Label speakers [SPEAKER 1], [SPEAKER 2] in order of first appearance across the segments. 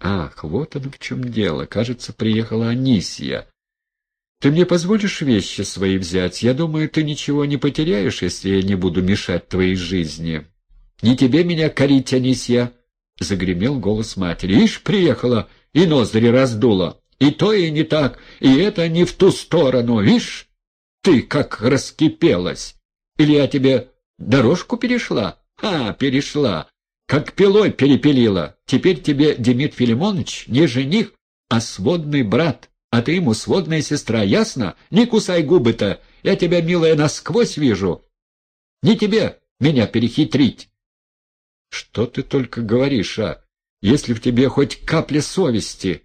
[SPEAKER 1] Ах, вот оно в чем дело. Кажется, приехала Анисия. Ты мне позволишь вещи свои взять? Я думаю, ты ничего не потеряешь, если я не буду мешать твоей жизни. Не тебе меня корить, Анисия, — загремел голос матери. Ишь, приехала и ноздри раздула. И то и не так, и это не в ту сторону. Ишь, ты как раскипелась. Или я тебе дорожку перешла? А, перешла. Как пилой перепилила. Теперь тебе Демид Филимонович не жених, а сводный брат. А ты ему сводная сестра, ясно? Не кусай губы-то. Я тебя, милая, насквозь вижу. Не тебе меня перехитрить. Что ты только говоришь, а? Если в тебе хоть капля совести.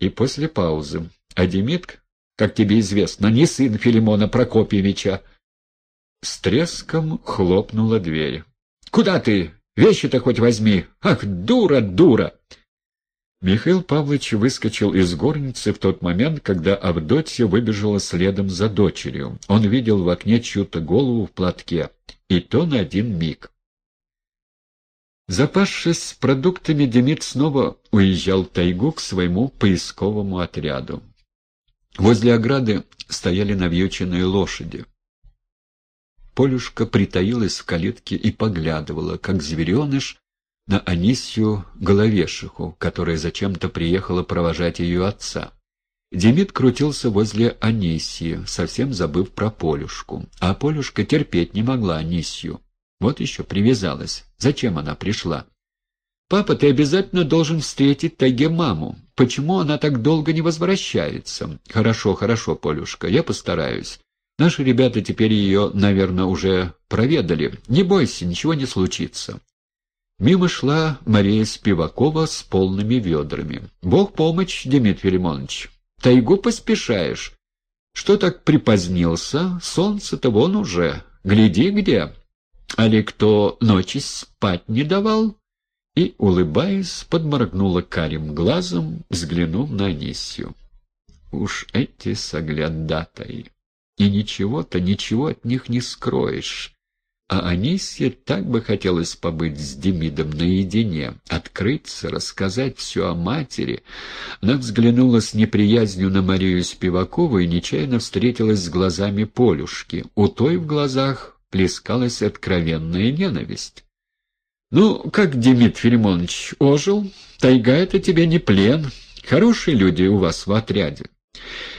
[SPEAKER 1] И после паузы. А Демид, как тебе известно, не сын Филимона Прокопьевича. С треском хлопнула дверь. «Куда ты? Вещи-то хоть возьми! Ах, дура, дура!» Михаил Павлович выскочил из горницы в тот момент, когда Авдотья выбежала следом за дочерью. Он видел в окне чью-то голову в платке, и то на один миг. Запасшись продуктами, Демид снова уезжал в тайгу к своему поисковому отряду. Возле ограды стояли навьюченные лошади. Полюшка притаилась в калитке и поглядывала, как звереныш, на Анисью Головешиху, которая зачем-то приехала провожать ее отца. Демид крутился возле Анисии, совсем забыв про Полюшку. А Полюшка терпеть не могла Анисью. Вот еще привязалась. Зачем она пришла? «Папа, ты обязательно должен встретить Тайге маму. Почему она так долго не возвращается?» «Хорошо, хорошо, Полюшка, я постараюсь. Наши ребята теперь ее, наверное, уже проведали. Не бойся, ничего не случится». Мимо шла Мария Спивакова с полными ведрами. «Бог помощь, Дмитрий Филимонович. Тайгу поспешаешь. Что так припозднился? Солнце-то вон уже. Гляди где. Али кто ночи спать не давал?» И, улыбаясь, подморгнула карим глазом, взглянув на Анисью. «Уж эти соглядатаи! И ничего-то, ничего от них не скроешь!» А Анисе так бы хотелось побыть с Демидом наедине, открыться, рассказать все о матери. Она взглянула с неприязнью на Марию Спивакову и нечаянно встретилась с глазами Полюшки. У той в глазах плескалась откровенная ненависть. «Ну, как Демид Филимонович ожил? Тайга — это тебе не плен. Хорошие люди у вас в отряде».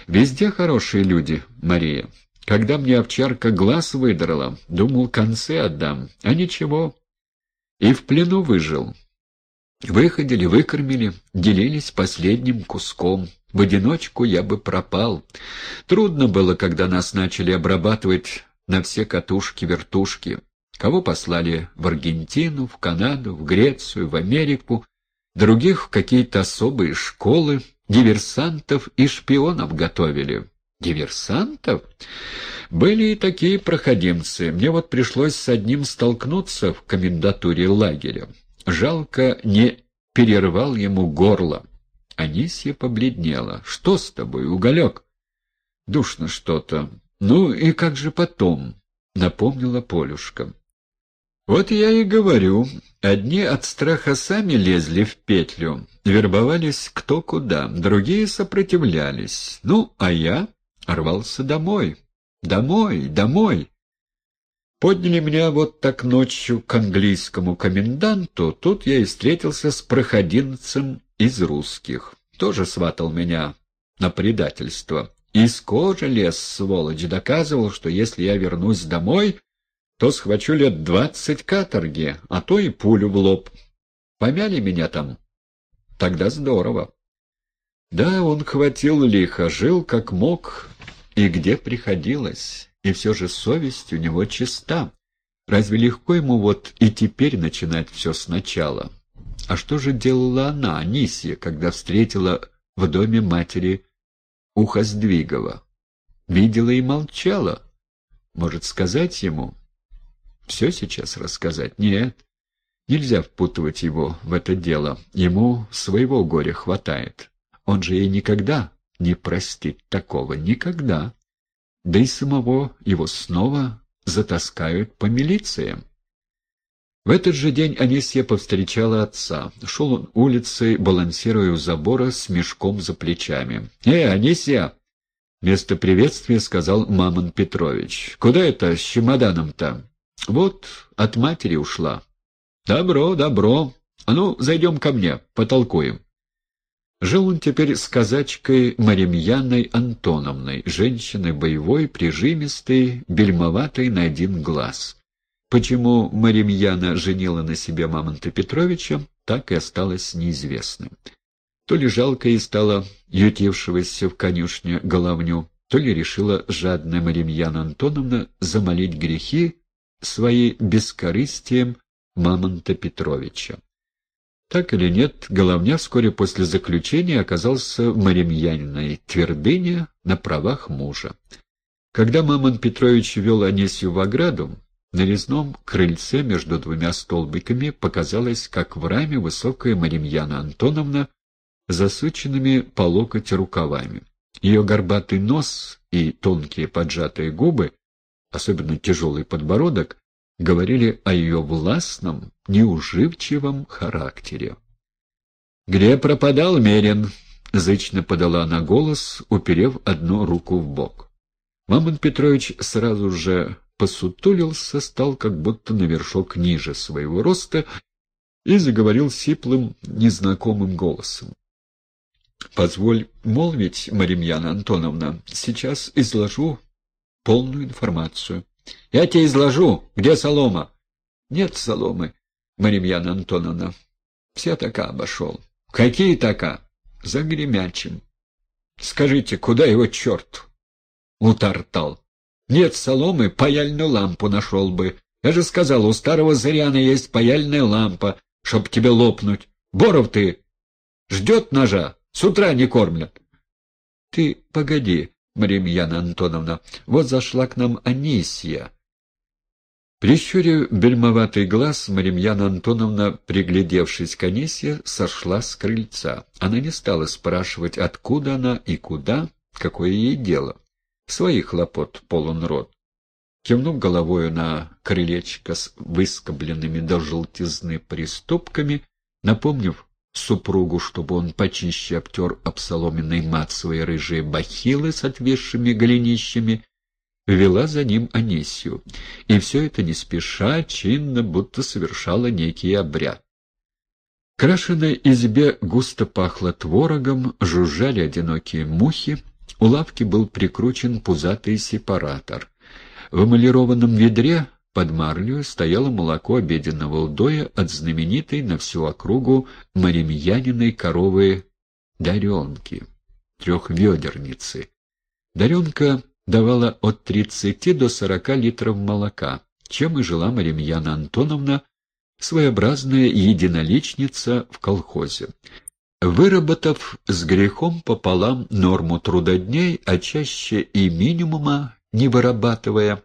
[SPEAKER 1] «Везде хорошие люди, Мария». Когда мне овчарка глаз выдрала, думал, концы отдам, а ничего. И в плену выжил. Выходили, выкормили, делились последним куском. В одиночку я бы пропал. Трудно было, когда нас начали обрабатывать на все катушки-вертушки. Кого послали в Аргентину, в Канаду, в Грецию, в Америку, других в какие-то особые школы, диверсантов и шпионов готовили. Диверсантов? Были и такие проходимцы. Мне вот пришлось с одним столкнуться в комендатуре лагеря. Жалко, не перервал ему горло. Анисья побледнела. «Что с тобой, уголек?» «Душно что-то. Ну и как же потом?» — напомнила Полюшка. «Вот я и говорю. Одни от страха сами лезли в петлю, вербовались кто куда, другие сопротивлялись. Ну, а я рвался домой. Домой, домой. Подняли меня вот так ночью к английскому коменданту, тут я и встретился с проходинцем из русских. Тоже сватал меня на предательство. Из кожи лез, сволочь, доказывал, что если я вернусь домой, то схвачу лет двадцать каторги, а то и пулю в лоб. Помяли меня там. Тогда здорово. Да, он хватил лихо, жил как мог, и где приходилось, и все же совесть у него чиста. Разве легко ему вот и теперь начинать все сначала? А что же делала она, Анисия, когда встретила в доме матери Ухоздвигова? Видела и молчала. Может, сказать ему? Все сейчас рассказать? Нет. Нельзя впутывать его в это дело. Ему своего горя хватает. Он же ей никогда не простит такого никогда. Да и самого его снова затаскают по милициям. В этот же день Анисья повстречала отца. Шел он улицей, балансируя у забора с мешком за плечами. «Э, Анисья!» Вместо приветствия сказал Мамон Петрович. «Куда это с чемоданом-то?» «Вот, от матери ушла». «Добро, добро. А ну, зайдем ко мне, потолкуем». Жил он теперь с казачкой Маримьяной Антоновной, женщиной боевой, прижимистой, бельмоватой на один глаз. Почему Маримьяна женила на себе Мамонта Петровича, так и осталось неизвестным. То ли жалко ей стало ютившегося в конюшне головню, то ли решила жадная Маримьяна Антоновна замолить грехи свои бескорыстием Мамонта Петровича. Так или нет, Головня вскоре после заключения оказался в Маримьяниной твердыне на правах мужа. Когда Мамон Петрович вел Анисию в ограду, на резном крыльце между двумя столбиками показалась, как в раме, высокая Маримьяна Антоновна засученными по локоть рукавами. Ее горбатый нос и тонкие поджатые губы, особенно тяжелый подбородок, говорили о ее властном, неуживчивом характере. «Где пропадал Мерин?» — зычно подала она голос, уперев одну руку в бок. Мамон Петрович сразу же посутулился, стал как будто на вершок ниже своего роста и заговорил сиплым, незнакомым голосом. «Позволь молвить, Маримьяна Антоновна, сейчас изложу полную информацию». «Я тебе изложу. Где солома?» «Нет соломы, Маримьяна Антоновна. Все така обошел». «Какие така?» «За гремячим». «Скажите, куда его черт?» «Утартал». «Нет соломы, паяльную лампу нашел бы. Я же сказал, у старого зыряна есть паяльная лампа, чтоб тебе лопнуть. Боров ты! Ждет ножа, с утра не кормлят». «Ты погоди, Маримьяна Антоновна, вот зашла к нам Анисья». Прищурив бельмоватый глаз, Маримьяна Антоновна, приглядевшись к Анисье, сошла с крыльца. Она не стала спрашивать, откуда она и куда, какое ей дело. Своих хлопот полон рот. Кивнув головою на крылечко с выскобленными до желтизны приступками, напомнив супругу, чтобы он почище обтер обсоломенный мат свои рыжие бахилы с отвисшими голенищами, вела за ним Анисию. И все это не спеша, чинно, будто совершала некий обряд. В крашенной избе густо пахло творогом, жужжали одинокие мухи, у лавки был прикручен пузатый сепаратор. В эмалированном ведре под марлю стояло молоко обеденного удоя от знаменитой на всю округу маримьяниной коровы Даренки, трехведерницы. Даренка давала от тридцати до сорока литров молока, чем и жила Маримьяна Антоновна, своеобразная единоличница в колхозе. Выработав с грехом пополам норму трудодней, а чаще и минимума не вырабатывая,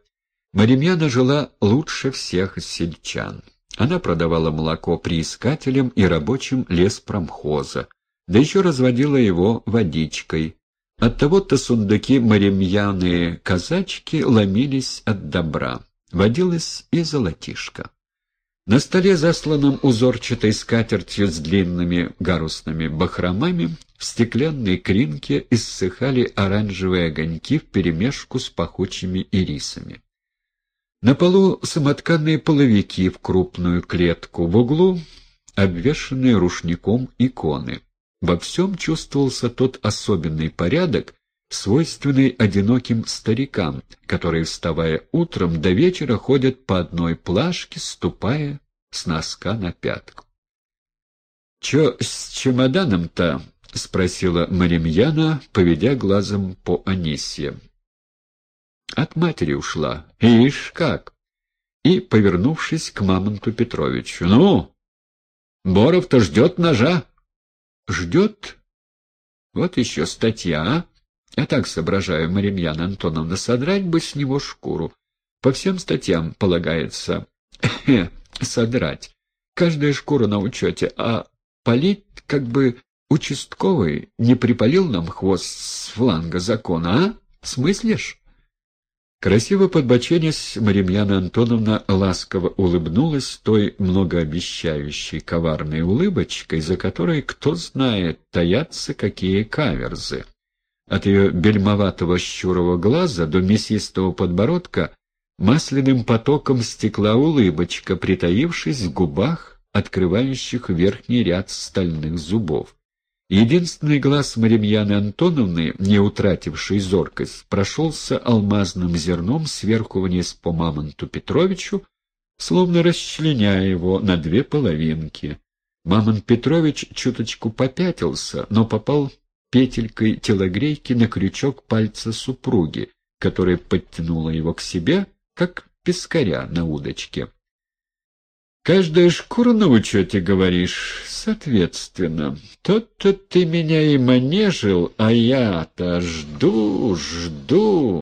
[SPEAKER 1] Маримьяна жила лучше всех сельчан. Она продавала молоко приискателям и рабочим леспромхоза, да еще разводила его водичкой. Оттого-то сундуки маримьяны казачки ломились от добра. Водилась и золотишко. На столе, засланном узорчатой скатертью с длинными гарусными бахромами, в стеклянной кринке иссыхали оранжевые огоньки вперемешку с пахучими ирисами. На полу самотканные половики в крупную клетку, в углу обвешанные рушником иконы. Во всем чувствовался тот особенный порядок, свойственный одиноким старикам, которые, вставая утром, до вечера ходят по одной плашке, ступая с носка на пятку. — Чё с чемоданом-то? — спросила Маримьяна, поведя глазом по Анисье. От матери ушла. Ишь как! И, повернувшись к Мамонту Петровичу. Ну, Боров-то ждет ножа. Ждет? Вот еще статья, а? Я так соображаю, Маримьяна Антоновна, содрать бы с него шкуру. По всем статьям полагается содрать. Каждая шкура на учете, а полить как бы участковый не припалил нам хвост с фланга закона, а? Смыслишь? Красиво подбоченясь, Маримьяна Антоновна ласково улыбнулась той многообещающей коварной улыбочкой, за которой, кто знает, таятся какие каверзы. От ее бельмоватого щурого глаза до мясистого подбородка масляным потоком стекла улыбочка, притаившись в губах, открывающих верхний ряд стальных зубов. Единственный глаз Маримьяны Антоновны, не утративший зоркость, прошелся алмазным зерном сверху вниз по Мамонту Петровичу, словно расчленяя его на две половинки. Мамонт Петрович чуточку попятился, но попал петелькой телогрейки на крючок пальца супруги, которая подтянула его к себе, как пескаря на удочке. Каждая шкура на учете, говоришь, соответственно. Тот-то ты меня и манежил, а я-то жду, жду.